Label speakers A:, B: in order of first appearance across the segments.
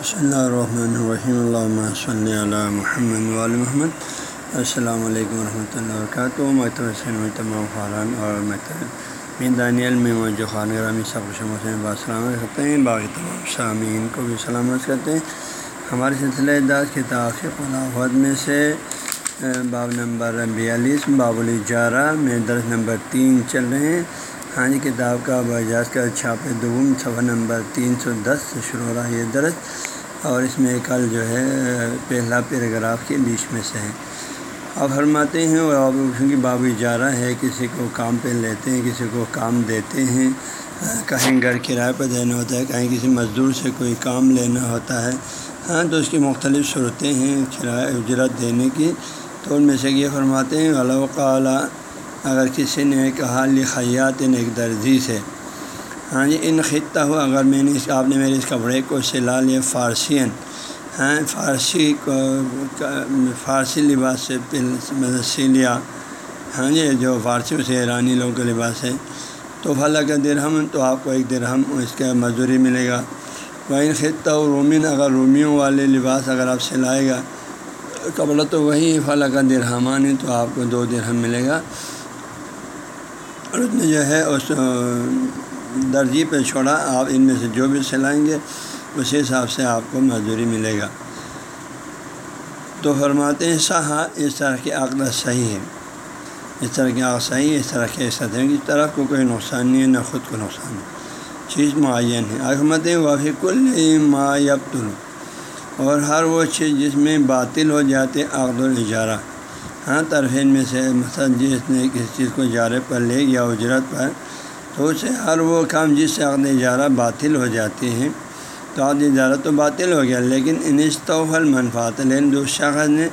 A: بس اللہ الرحمن الرحیم اللہ صلی اللہ محمد علیہ محمد السلام علیکم ورحمۃ اللہ وبرکاتہ محترم تمام خاران اور محترم میں دانیل میں موجود خان گرامی سب حسین باسلام کرتے ہیں باقی تمام سامعین کو بھی سلامت کرتے ہیں ہمارے سلسلہ داز کتاب خلافت میں سے باب نمبر بیالیس، باب الجارہ میں درس نمبر تین چل رہے ہیں. ہاں جی کتاب کا باجاز کا چھاپ دوم صفحہ نمبر تین سو دس سے شروع ہو رہا ہے یہ درس. اور اس میں کل جو ہے، پہلا پیراگراف کے بیچ میں سے ہے اب فرماتے ہیں اور کیونکہ باب اجارہ ہے، کسی کو کام پہ لیتے ہیں، کسی کو کام دیتے ہیں۔ کہیں گھر کرائے پہ دینا ہوتا ہے، کہیں کسی مزدور سے کوئی کام لینا ہوتا ہے۔ ہاں تو اس کی مختلف صورتیں ہیں کرایہ، اجرت دینے کی۔ تو ان میں سے یہ فرماتے ہیں علوقعلیٰ اگر کسی نے کہا، لخیات، ایک درزی سے ہاں جی ان خطہ ہو اگر میں نے اس آپ نے میرے اس کپڑے کو سلا لیا فارسین ہاں فارسی کو فارسی لباس سے مطلب سی لیا۔ ہاں جی جو فارسی سے ایرانی لوگوں کا لباس ہے تو فلاں کا درہم، تو آپ کو ایک درہم اس کا مزدوری ملے گا۔ وہ ان خطہ رومین، اگر رومیوں والے لباس اگر آپ سلائے گا، کپڑا تو وہی فلاں کا درہمان ہے، تو آپ کو دو درہم ملے گا۔ اور اس نے جو ہے، اس درجی پہ چھوڑا، آپ ان میں سے جو بھی سلائیں گے، اسی حساب سے آپ کو مزدوری ملے گا۔ تو فرماتے ہیں سہا اس طرح کی عقد صحیح ہے۔ اس طرح کی عقد صحیح ہے، اس طرح کے ایسا ہے، اس طرح کو کوئی نقصان نہیں ہے، نہ خود کو نقصان ہے۔ چیز معین ہے۔ احمد وافی کل ما یبتل اور ہر وہ چیز جس میں باطل ہو جاتے عقد الجارہ ہاں طرفین میں سے، مثلا جس نے کسی چیز کو اجارے پر لے یا اجرت پر تو اسے ہر وہ کام جس سے عقد اجارہ باطل ہو جاتی ہیں۔ تو عقد اجارہ تو باطل ہو گیا، لیکن انستوفل منفات لیکن دو شخص نے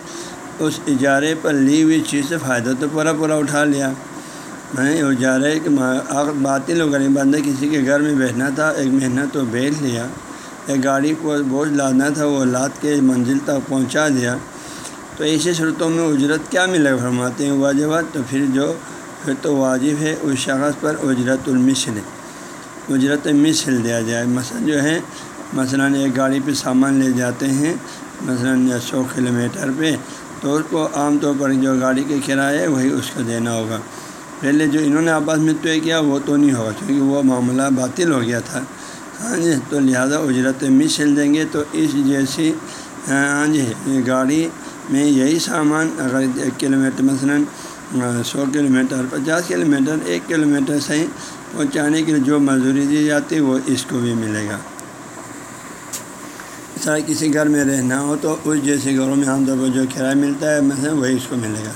A: اس اجارے پر لی ہوئی چیز سے فائدہ تو پورا پورا اٹھا لیا۔ میں اجارے عقد باطل ہو گئی یعنی بندہ کسی کے گھر میں بیٹھنا تھا، ایک مہینہ تو بیچ لیا، ایک گاڑی کو بوجھ لانا تھا، وہ لاد کے منزل تک پہنچا دیا۔ تو ایسی صورتوں میں اجرت کیا ملے فرماتے ہیں، واجبات تو پھر جو پھر تو واجب ہے، اس شخص پر اجرت المثل اجرت مثل دیا جائے۔ مثلا جو ہے، مثلا ایک گاڑی پہ سامان لے جاتے ہیں، مثلا سو کلو میٹر پہ، تو اس کو عام طور پر جو گاڑی کے کرایہ ہے، وہی اس کو دینا ہوگا۔ پہلے جو انہوں نے آپس میں طے کیا، وہ تو نہیں ہوگا کیونکہ وہ معاملہ باطل ہو گیا تھا۔ ہاں جی تو لہٰذا اجرت مثل دیں گے۔ تو اس جیسی ہاں جی گاڑی میں یہی سامان اگر ایک کلو میٹر مثلاً سو کلو میٹر پچاس کلو میٹر ایک کلو میٹر صحیح پہنچانے کے لیے جو مزدوری دی جاتی ہے، وہ اس کو بھی ملے گا۔ اس طرح کسی گھر میں رہنا ہو تو اس جیسے گھروں میں عام طور پر جو کرایہ ملتا ہے، مثلاً وہی اس کو ملے گا۔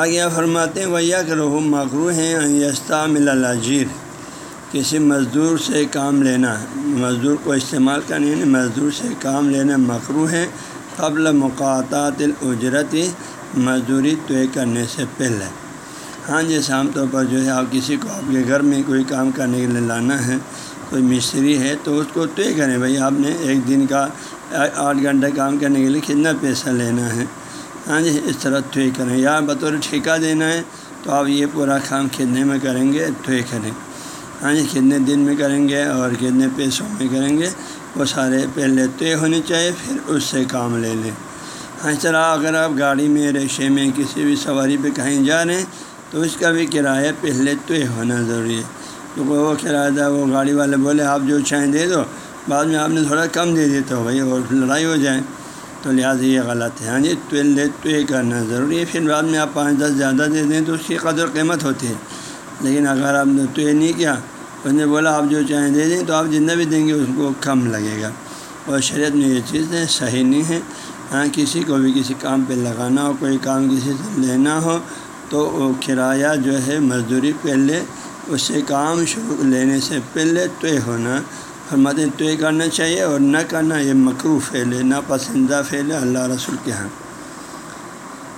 A: آگے فرماتے ہیں ویا کہ مغرو ہیں یستا مل کسی مزدور سے کام لینا، مزدور کو استعمال کرنے یعنی مزدور سے کام لینا مغرو ہے، قبل مقاطعات الاجرت مزدوری طے کرنے سے پہلے۔ ہاں جیسے عام طور پر جو ہے، آپ کسی کو آپ کے گھر میں کوئی کام کرنے کے لیے لانا ہے، کوئی مستری ہے، تو اس کو طے کریں۔ بھائی، آپ نے ایک دن کا آٹھ گھنٹہ کام کرنے کے لیے کتنا پیسہ لینا ہے؟ ہاں جی اس طرح طے کریں۔ یا بطور ٹھیکہ دینا ہے، تو آپ یہ پورا کام کتنے میں کریں گے، طے کریں۔ ہاں جی کتنے دن میں کریں گے اور کتنے پیسوں میں کریں گے، وہ سارے پہلے طے ہونی چاہیے، پھر اس سے کام لے لیں۔ اس طرح اگر آپ گاڑی میں، رکشے میں کسی بھی سواری پہ کہیں جا رہے ہیں تو اس کا بھی کرایہ پہلے طے ہونا ضروری ہے۔ تو وہ کرایہ دار وہ گاڑی والے بولے، آپ جو چاہیں دے دو، بعد میں آپ نے تھوڑا کم دے دیتا ہو بھائی، اور لڑائی ہو جائے۔ تو لہٰذا یہ غلط ہے۔ ہاں جی پہلے طے کرنا ضروری ہے، پھر بعد میں آپ پانچ دس زیادہ دے دیں تو اس کی قدر قیمت ہوتی ہے۔ لیکن اگر آپ نے طے نہیں کیا اس نے بولا آپ جو چاہیں دے دیں تو آپ جتنا بھی دیں گے اس کو کم لگے گا۔ اور شریعت میں یہ چیزیں صحیح نہیں ہیں۔ ہاں کسی کو بھی کسی کام پہ لگانا ہو، کوئی کام کسی سے لینا ہو، تو وہ کرایہ جو ہے مزدوری پہلے اس سے کام شروع لینے سے پہلے طے ہونا۔ فرماتے طے کرنا چاہیے اور نہ کرنا یہ مکرو پھیلے نہ پسندہ پھیلے اللہ رسول کے ہاں۔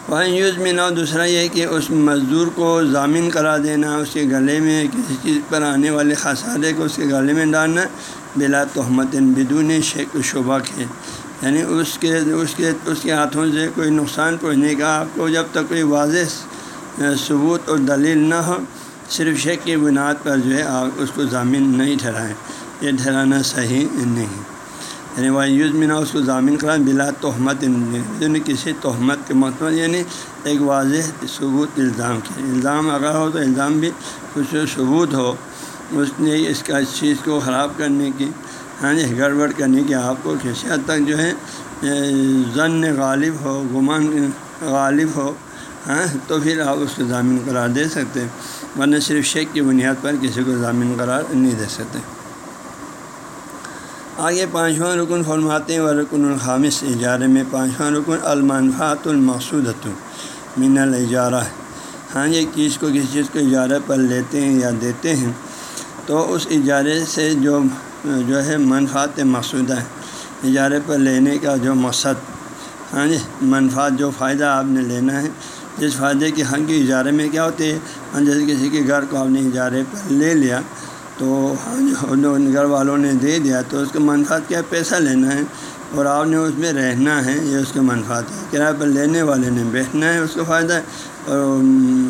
A: وہیں یوز میں نہ دوسرا یہ کہ اس مزدور کو ضامن کرا دینا، اس کے گلے میں کسی چیز پر آنے والے خسارے کو اس کے گلے میں ڈالنا، بلا تہمت بدون شیخ و شبہ کے۔ یعنی اس کے اس کے اس کے ہاتھوں سے کوئی نقصان پہنچنے کا آپ کو جب تک کوئی واضح ثبوت اور دلیل نہ ہو، صرف شیخ کی بنیاد پر جو ہے آپ اس کو ضامن نہیں ٹھہرائیں۔ یہ ٹھہرانا صحیح نہیں۔ یعنی وہ یوز اس کو ضامن کرا بلا تہمت یعنی کسی تہمت کے مطلب یعنی ایک واضح ثبوت الزام کی۔ الزام اگر ہو تو الزام بھی کچھ ثبوت ہو۔ اس نے اس کا اس چیز کو خراب کرنے کی ہاں جی گڑبڑ کرنے کی آپ کو کسی حد تک جو ہے ضن غالب ہو، گمان غالب ہو ہاں تو پھر آپ اس کو ضامن قرار دے سکتے ورنہ صرف شیک کی بنیاد پر کسی کو ضامن قرار نہیں دے سکتے۔ آگے پانچواں رکن فرماتے ہیں و رکن الخامس، اجارے میں پانچواں رکن المنفات المقصود من الجارہ ہاں جی، یہ چیز کو کسی چیز کو اجارے پر لیتے ہیں یا دیتے ہیں، تو اس اجارے سے جو جو ہے منفات مقصودہ ہے۔ اجارے پر لینے کا جو مقصد۔ ہاں جی منفات جو فائدہ آپ نے لینا ہے۔ جس فائدے کی حق کی اجارے میں کیا ہوتے ہیں ہاں جیسے کسی کے گھر کو آپ نے اجارے پر لے لیا، تو ہاں جی، جو گھر والوں نے دے دیا، تو اس کا منفاد کیا؟ پیسہ لینا ہے۔ اور آپ نے اس میں رہنا ہے، یہ اس کا منفاد ہے۔ کرایہ پر لینے والے نے بیٹھنا ہے، اس کو فائدہ ہے۔ اور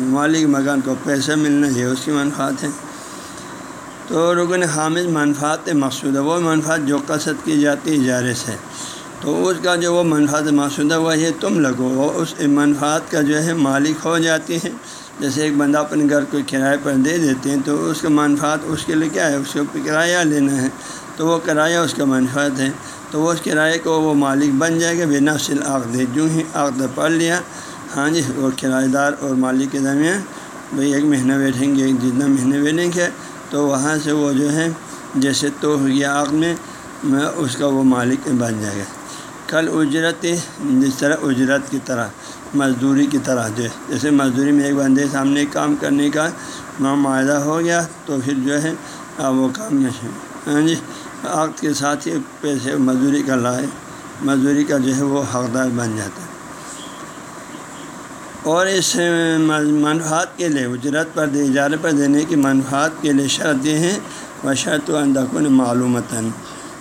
A: مالک مکان کو پیسہ ملنا، یہ اس کی منفاد ہے۔ تو رکن حامد منفات مقصود ہے۔ وہ منفاد جو قصد کی جاتی اجارے سے۔ تو اس کا جو وہ منفاد مقصود ہے وہ یہ تم لگو۔ وہ اس منفاد کا جو ہے مالک ہو جاتی ہے جیسے ایک بندہ اپنے گھر کو کرائے پر دے دیتے ہیں، تو اس کا منفاد اس کے لیے کیا ہے؟ اس کو کرایہ لینا ہے۔ تو وہ کرایہ اس کا منفاد ہے۔ تو وہ اس کرائے کو وہ مالک بن جائے گا۔ بنا سل عقد جو ہی عقد پڑھ لیا۔ ہاں جی وہ کرایہ دار اور مالک کے درمیان بھائی ایک مہینہ بیٹھیں گے۔ جتنا مہینے بیٹھیں گے تو وہاں سے وہ جو ہے، جیسے تو ہو گیا عقد میں اس کا وہ مالک بن جائے گا۔ کل اجرت، جس طرح اجرت کی طرح، مزدوری کی طرح، جو ہے، جیسے مزدوری میں ایک بندے سامنے کام کرنے کا معاہدہ ہو گیا، تو پھر جو ہے وہ کام میں ہاں جی عقد کے ساتھ ہی پیسے، مزدوری کا لائے، مزدوری کا جو ہے، وہ حقدار بن جاتا۔ ہے اور اس منفاد کے لیے، اجرت پر دے، اجارے پر دینے کی منفاد کے لیے شرط یہ ہیں وہ شرط و اندکن معلومتاً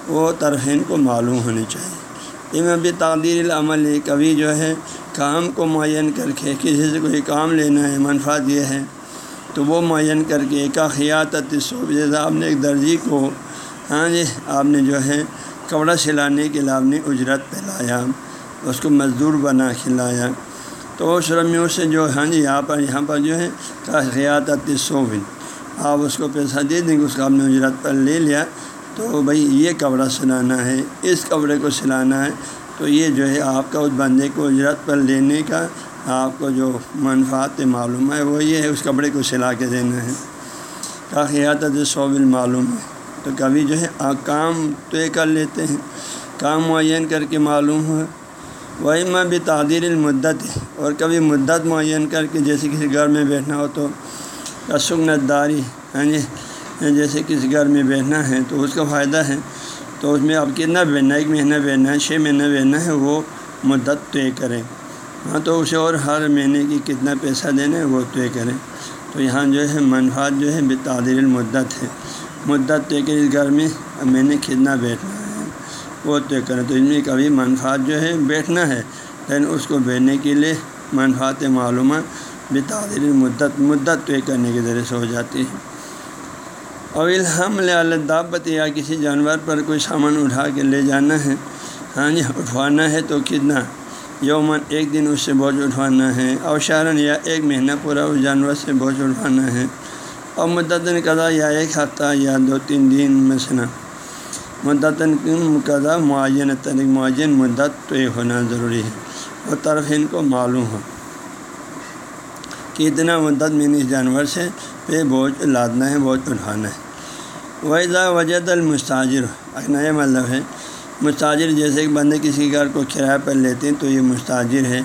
A: وہ طرفین کو معلوم ہونی چاہیے۔ میں بھی تعدیر العمل، کبھی جو ہے، کام کو معین کر کے کسی سے کوئی کام لینا ہے منفاد یہ ہے، تو وہ معین کر کے ایک خیاتت صوب جیسا آپ نے ایک درجی کو ہاں جی آپ نے جو ہے، کپڑا سلانے کے لیے آپ نے اجرت پہ لایا اس کو مزدور بنا کھلایا۔ تو اس رمیوں سے جو ہاں جی یہاں پر یہاں پر جو ہے خیاتت صوب آپ اس کو پیسہ دے دیں گے، اس کا آپ نے اجرت پر لے لیا۔ تو بھائی، یہ کپڑا سلانا ہے، اس کپڑے کو سلانا ہے۔ تو یہ جو ہے، آپ کا اس بندے کو اجرت پر لینے کا آپ کو جو منفات معلوم ہے، وہ یہ ہے، اس کپڑے کو سلا کے دینا ہے۔ کاخیات صوبل معلوم ہے۔ تو کبھی جو ہے کام طے کر لیتے ہیں۔ کام معین کر کے معلوم ہو۔ وہی میں بھی تعدیر المدت ہے اور کبھی مدت معین کر کے جیسے کسی گھر میں بیٹھنا ہو تو سکنت داری ہاں جی جیسے کسی گھر میں بیٹھنا ہے تو اس کا فائدہ ہے، تو اس میں اب کتنا بیٹھنا ہے؟ ایک مہینہ بیٹھنا ہے، چھ مہینہ بیٹھنا ہے، وہ مدت طے کریں ہاں تو اسے اور ہر مہینے کی کتنا پیسہ دینا ہے، وہ طے کریں تو یہاں جو ہے منفاد جو ہے بے تعدیر المدت ہے۔ مدت طے کر اس گھر میں میں نے کتنا بیٹھنا ہے؟ وہ طے کریں تو اس میں کبھی منفاد جو ہے بیٹھنا ہے، لیکن اس کو بیٹھنے کے لیے منفات معلومات بے تعدیر مدت مدت طے کرنے کے ذریعے سے ہو جاتی ہے۔ اویل حمل الدابت یا کسی جانور پر کوئی سامان اٹھا کے لے جانا ہے۔ ہاں جی اٹھوانا ہے تو کتنا؟ یومن ایک دن اس سے بوجھ اٹھوانا ہے اوشارن یا ایک مہینہ پورا اس جانور سے بوجھ اٹھوانا ہے۔ اور مدتاً قضا یا ایک ہفتہ یا دو تین دن مثلا۔ مدتاً قضا معین تنک معین مدت تو یہ ہونا ضروری ہے اور طرف ان کو معلوم ہو کہ اتنا مدت میں نے اس جانور سے پہ بوجھ لادنا ہے، بوجھ اٹھانا ہے۔ ویزا وجد المستاجر۔ ایک نیا مطلب ہے۔ مستاجر جیسے ایک بندے کسی گھر کو کرایہ پر لیتے ہیں تو یہ مستاجر ہے۔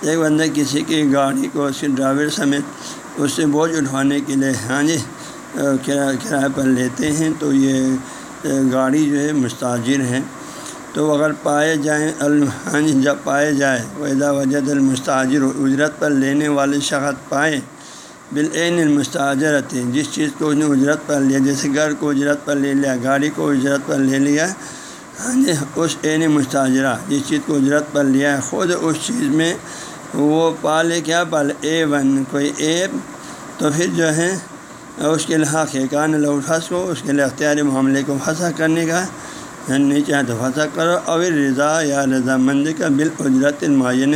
A: ایک بندہ کسی کی گاڑی کو، اس کے ڈرائیور سمیت اس سے بوجھ اٹھوانے کے لیے ہاں جی کرایہ پر لیتے ہیں تو یہ گاڑی جو ہے مستاجر ہے تو اگر پائے جائیں ہاں جب پائے جائے ویزا وجد المستاجر اجرت پر لینے والے شخص پائے بالعین المستاجرت جس چیز کو اس نے اجرت پر لیا، جیسے گھر کو اجرت پر لے لیا، گاڑی کو اجرت پر لے لیا ہاں جی اس عین مستاجرہ، جس چیز کو اجرت پر لیا ہے، خود اس چیز میں وہ پالے، کیا پالے؟ اے ون کوئی ایپ تو پھر جو ہے اس کے لیے حق ہے کان لو پھنس کو اس کے لیے اختیاری معاملے کو پھنسا کرنے کا۔ نہیں چاہیں تو پھنسا کرو، اور رضا یا رضامندی کا بال اجرت معین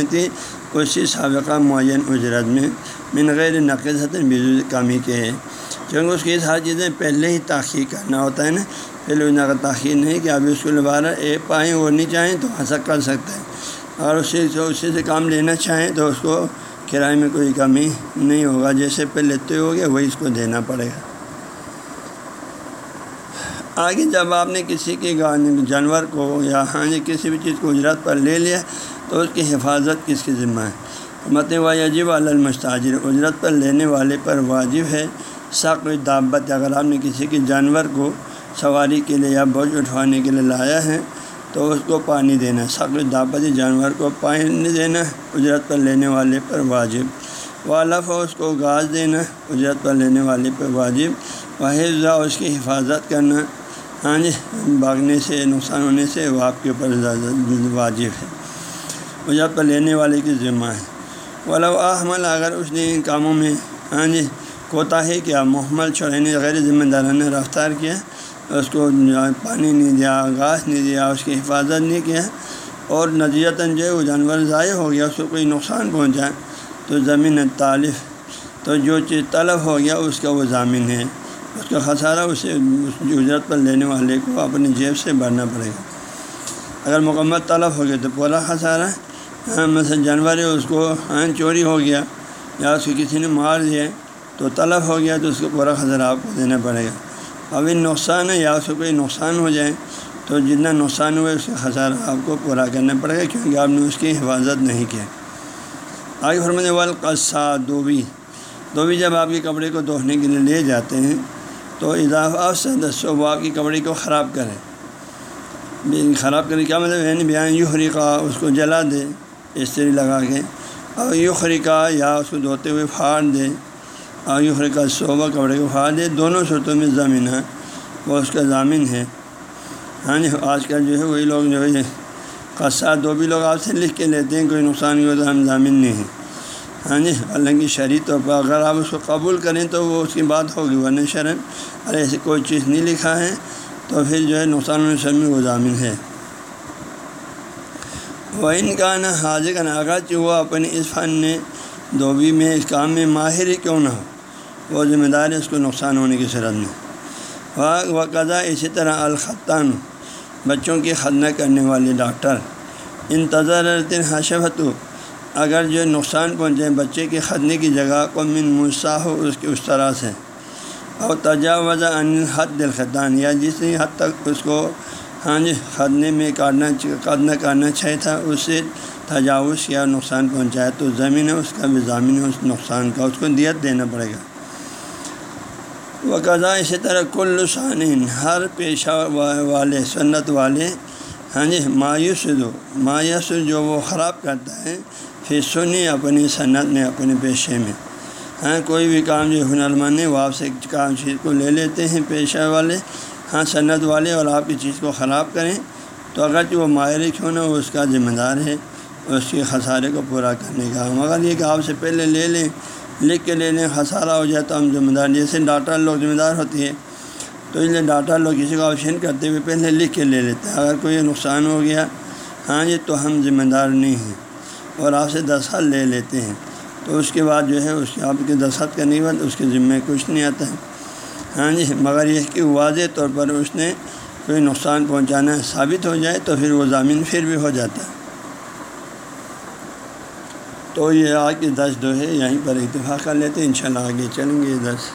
A: اسی سابقہ معین اجرت میں من غیر نقص کمی کے ہے کیونکہ اس کی ساری چیزیں پہلے ہی تاخیر کرنا ہوتا ہے نا، پہلے ان کا تاخیر نہیں کہ ابھی اس کو دوبارہ ایک پائیں وہ نہیں چاہیں تو حسک کر سکتے ہیں۔ اور اسی سے اسی سے کام لینا چاہیں تو اس کو کرائے میں کوئی کمی نہیں ہوگا، جیسے پہلے طے ہو گیا، وہی اس کو دینا پڑے گا۔ آگے جب آپ نے کسی کے جانور کو یا ہاں جی کسی بھی چیز کو اجرت پر لے لیا، تو اس کی حفاظت کس کی ذمہ ہے؟ مت واجب المستاجر۔ اجرت پر لینے والے پر واجب ہے سخت دعبت اگر آپ نے کسی کے جانور کو سواری کے لیے یا بوجھ اٹھوانے کے لیے لایا ہے تو اس کو پانی دینا سخت دعوت جانور کو پانی دینا اجرت پر لینے والے پر واجب۔ والف اس کو گاز دینا اجرت پر لینے والے پر واجب۔ واحد اس کی حفاظت کرنا ہاں جی بھاگنے سے، نقصان ہونے سے وہ آپ کے اوپر واجب ہے۔ اجرت پر لینے والے کی ذمہ ہے۔ ولا احمل، اگر اس نے ان کاموں میں ہاں جی کوتاہی کیا، محمل چھوڑنے غیر ذمہ دارانہ رفتار کیا اس کو پانی نہیں دیا، گھاس نہیں دیا، اس کی حفاظت نہیں کیا اور نتیجتاً جو ہے وہ جانور ضائع ہو گیا، اس کو کوئی نقصان پہنچا تو زمین طالف تو جو چیز طلب ہو گیا، اس کا وہ ضامن ہے۔ اس کا خسارہ اسے، اس اجرت پر لینے والے کو اپنی جیب سے بھرنا پڑے گا۔ اگر مکمل طلب ہو گیا تو پورا خسارہ ہاں، مثلا جانور ہے، اس کو ہاں چوری ہو گیا یا اس کو کسی نے مار دیا تو طلب ہو گیا تو اس کو پورا خزر آپ کو دینا پڑے گا۔ ابھی نقصان ہے، یا اس کو کوئی نقصان ہو جائے تو جتنا نقصان ہوا ہے اس کا خزارہ آپ کو پورا کرنا پڑے گا، کیونکہ آپ نے اس کی حفاظت نہیں کیا آگے فرمانے والقصا دوبی دوبی جب آپ کے کپڑے کو دھونے کے لیے لے جاتے ہیں تو اضافہ سے دسو وہ آپ کی کپڑے کو خراب کرے۔ یعنی خراب کرے کیا مطلب یعنی بیان یو خریقہ اس کو جلا دے، استری لگا کے، اور یو خریقہ یا اس کو دھوتے ہوئے پھاڑ دے۔ آگے کا صوبہ کپڑے کو کھا دے، دونوں صورتوں میں زمین ہے وہ اس کا ضامن ہے۔ ہاں جی آج کل جو ہے وہی لوگ جو ہے قصہ دو بھی لوگ آپ سے لکھ کے لیتے ہیں، کوئی نقصان ہوا تو ہم ضامن نہیں ہیں۔ ہاں جی اللہ کی شرح طور پر اگر آپ اس کو قبول کریں تو وہ اس کی بات ہوگی، ورنہ شرم۔ اگر ایسی کوئی چیز نہیں لکھا ہے، تو پھر جو ہے نقصان ہونے شرم وہ ضامن ہے۔ وہ ان کا نا حاضر کا نا اگرچہ وہ اپنے اس فن نے دھوبی میں، اس کام میں ماہر کیوں نہ ہو؟ وہ ذمہ دار ہے اس کو نقصان ہونے کی صورت میں۔ وہ قضا اسی طرح الخطان بچوں کی خدمہ کرنے والے ڈاکٹر۔ انتظار حشفت اگر جو نقصان پہنچے بچے کے خدنے کی جگہ کو من مسا ہو اس کی اس طرح سے۔ اور تجاوز ان حد الخطان یا جس حد تک اس کو ہاں جی خدنے میں کاٹنا قدنا کرنا چاہیے تھا، اس سے تجاوز یا نقصان پہنچایا تو زمین ہے، اس کا بھی ضامن ہے، اس نقصان کا، اس کو دیت دینا پڑے گا۔ وہ قضا اسی طرح کل ثانین ہر پیشہ والے، سنت والے ہاں جی مایوس دو مایوس جو وہ خراب کرتا ہے پھر سنی، اپنی صنعت میں، اپنے پیشے میں۔ ہاں کوئی بھی کام جو ہنرمند ہے، وہ آپ سے کام چیز کو لے لیتے ہیں پیشہ والے ہاں صنعت والے، اور آپ کی چیز کو خراب کریں۔ تو اگرچہ وہ ماہر کیوں نہ وہ اس کا ذمہ دار ہے، اس کے خسارے کو پورا کرنے کا۔ مگر یہ کہ آپ سے پہلے لے لیں لکھ کے لے لیں خسارہ ہو جائے تو ہم ذمہ دار جیسے ڈاٹا لوگ ذمہ دار ہوتی ہے تو اس لیے ڈاٹا لوگ کسی کو آپشن کرتے ہوئے پہلے لکھ کے لے لیتے ہیں۔ اگر کوئی نقصان ہو گیا ہاں جی تو ہم ذمہ دار نہیں ہیں اور آپ سے دستخط لے لیتے ہیں۔ تو اس کے بعد جو ہے، اس کے، آپ کے دستخط کرنے کے بعد اس کے ذمے کچھ نہیں آتا ہے۔ ہاں جی مگر یہ کہ واضح طور پر اس نے کوئی نقصان پہنچانا ثابت ہو جائے، تو پھر وہ ضامین پھر بھی ہو جاتا ہے۔ تو یہ آج کے دس جو ہے، یہیں پر اتفاق کر لیتے ہیں، انشاءاللہ آگے چلیں گے دس۔